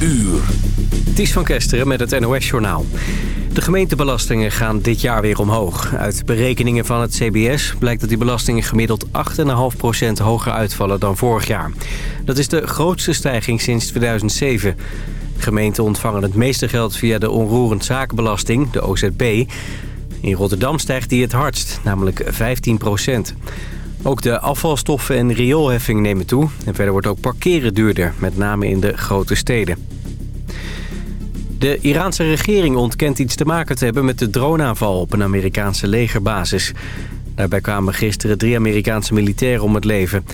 uur. Ties van Kesteren met het NOS-journaal. De gemeentebelastingen gaan dit jaar weer omhoog. Uit berekeningen van het CBS blijkt dat die belastingen gemiddeld 8,5% hoger uitvallen dan vorig jaar. Dat is de grootste stijging sinds 2007. Gemeenten ontvangen het meeste geld via de onroerend zakenbelasting, de OZB. In Rotterdam stijgt die het hardst, namelijk 15 Ook de afvalstoffen en rioolheffing nemen toe. En verder wordt ook parkeren duurder, met name in de grote steden. De Iraanse regering ontkent iets te maken te hebben met de droneaanval op een Amerikaanse legerbasis. Daarbij kwamen gisteren drie Amerikaanse militairen om het leven.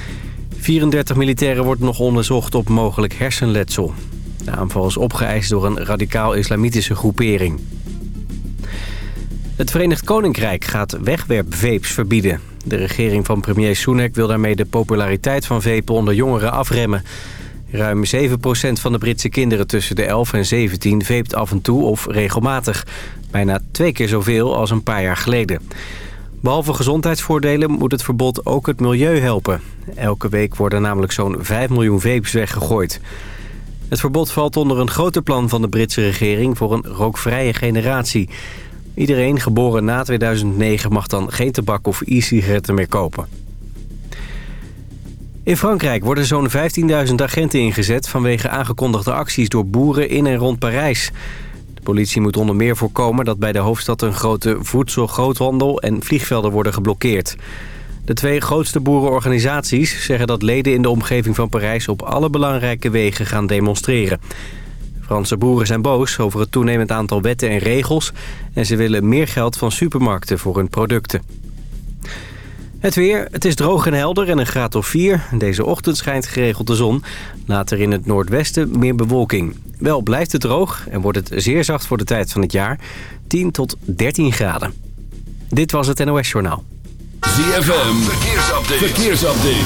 34 militairen wordt nog onderzocht op mogelijk hersenletsel. De aanval is opgeëist door een radicaal-islamitische groepering. Het Verenigd Koninkrijk gaat wegwerpvapes verbieden. De regering van premier Sunak wil daarmee de populariteit van vapen onder jongeren afremmen. Ruim 7% van de Britse kinderen tussen de 11 en 17 veept af en toe of regelmatig. Bijna twee keer zoveel als een paar jaar geleden. Behalve gezondheidsvoordelen moet het verbod ook het milieu helpen. Elke week worden namelijk zo'n 5 miljoen vapes weggegooid. Het verbod valt onder een groter plan van de Britse regering voor een rookvrije generatie. Iedereen geboren na 2009 mag dan geen tabak of e-sigaretten meer kopen. In Frankrijk worden zo'n 15.000 agenten ingezet... vanwege aangekondigde acties door boeren in en rond Parijs. De politie moet onder meer voorkomen dat bij de hoofdstad... een grote voedselgroothandel en vliegvelden worden geblokkeerd. De twee grootste boerenorganisaties zeggen dat leden in de omgeving van Parijs... op alle belangrijke wegen gaan demonstreren. Franse boeren zijn boos over het toenemend aantal wetten en regels... en ze willen meer geld van supermarkten voor hun producten. Het weer, het is droog en helder en een graad of 4. Deze ochtend schijnt geregeld de zon. Later in het noordwesten meer bewolking. Wel blijft het droog en wordt het zeer zacht voor de tijd van het jaar. 10 tot 13 graden. Dit was het NOS Journaal. ZFM, verkeersupdate. verkeersupdate.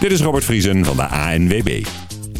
Dit is Robert Vriesen van de ANWB.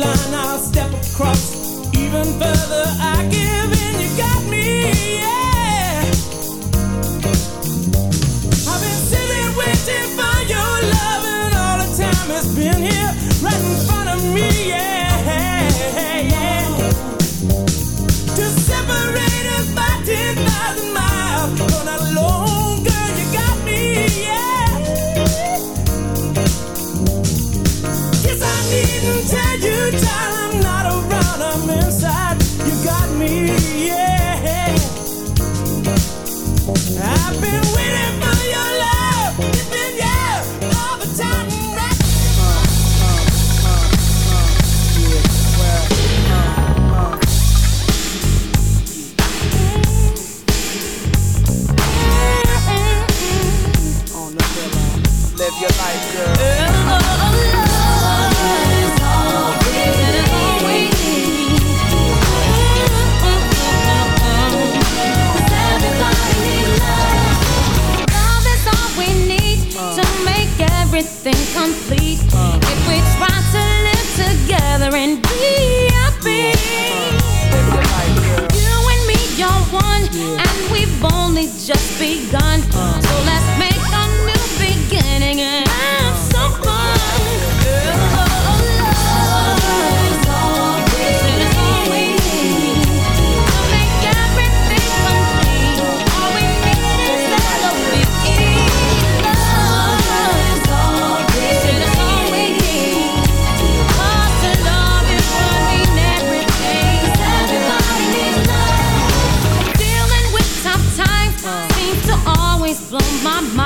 line, I'll step across even further. I give. tell you, darling. from my mind.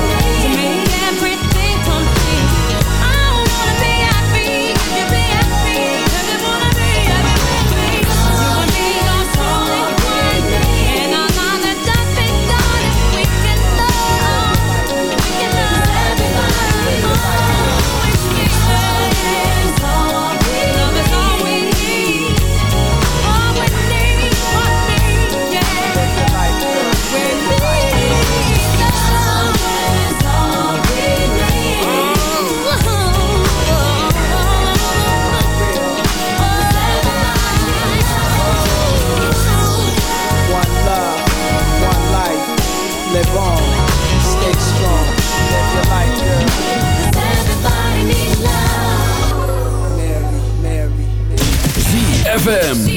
ZFM.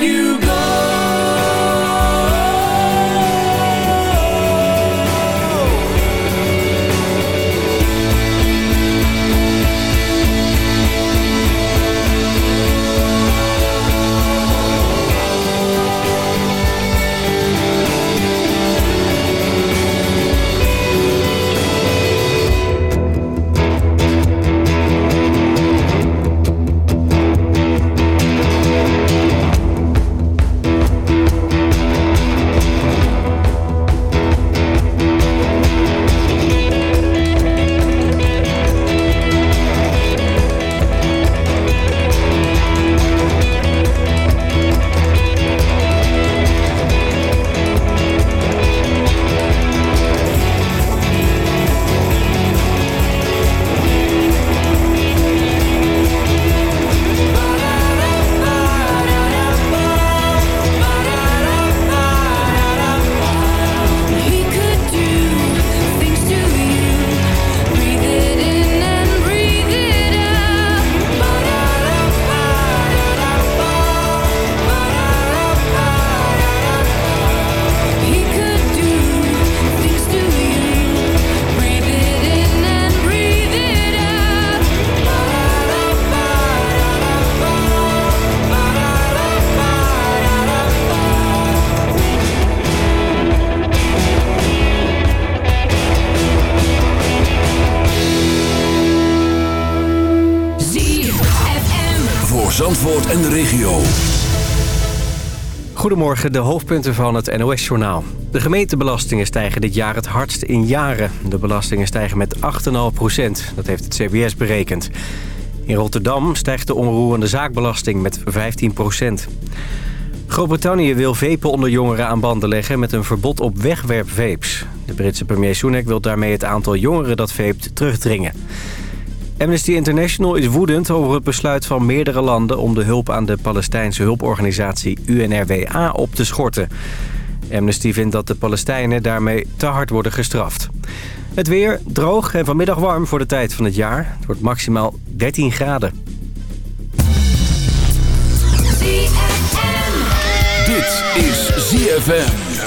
You De hoofdpunten van het NOS-journaal. De gemeentebelastingen stijgen dit jaar het hardst in jaren. De belastingen stijgen met 8,5 procent. Dat heeft het CBS berekend. In Rotterdam stijgt de onroerende zaakbelasting met 15 procent. Groot-Brittannië wil vepen onder jongeren aan banden leggen... met een verbod op wegwerpvapes. De Britse premier Sunak wil daarmee het aantal jongeren dat veept terugdringen. Amnesty International is woedend over het besluit van meerdere landen... om de hulp aan de Palestijnse hulporganisatie UNRWA op te schorten. Amnesty vindt dat de Palestijnen daarmee te hard worden gestraft. Het weer droog en vanmiddag warm voor de tijd van het jaar. Het wordt maximaal 13 graden. Dit is ZFM.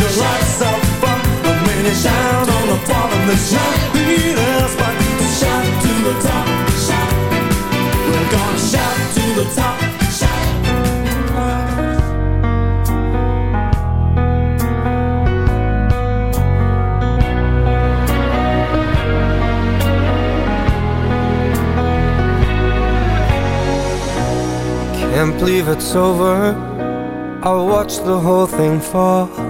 your The minute on the bottom The shot the shot to the top. We're gonna shout to the top. Can't believe it's over. I watched the whole thing fall.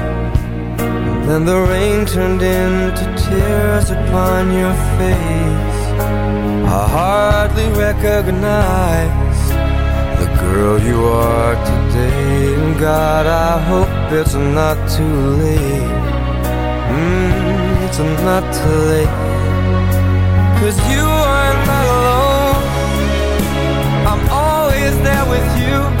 And the rain turned into tears upon your face. I hardly recognize the girl you are today. And God, I hope it's not too late. Mm, it's not too late. Cause you are not alone. I'm always there with you.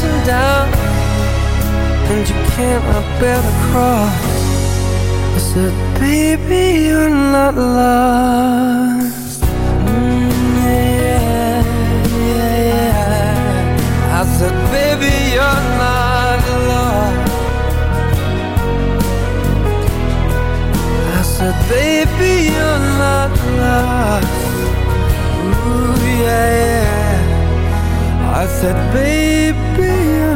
crashing down, and you cannot bear the cross. I said, baby, you're not lost. Mm, yeah, yeah, yeah. I said, baby, you're not lost. I said, baby, you're not lost. Ooh, yeah, yeah. I said, baby,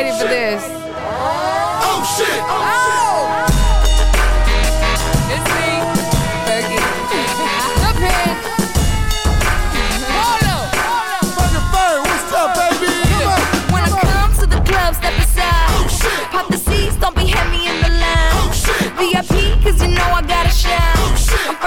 excited for this. Oh shit! Oh. Oh, shit.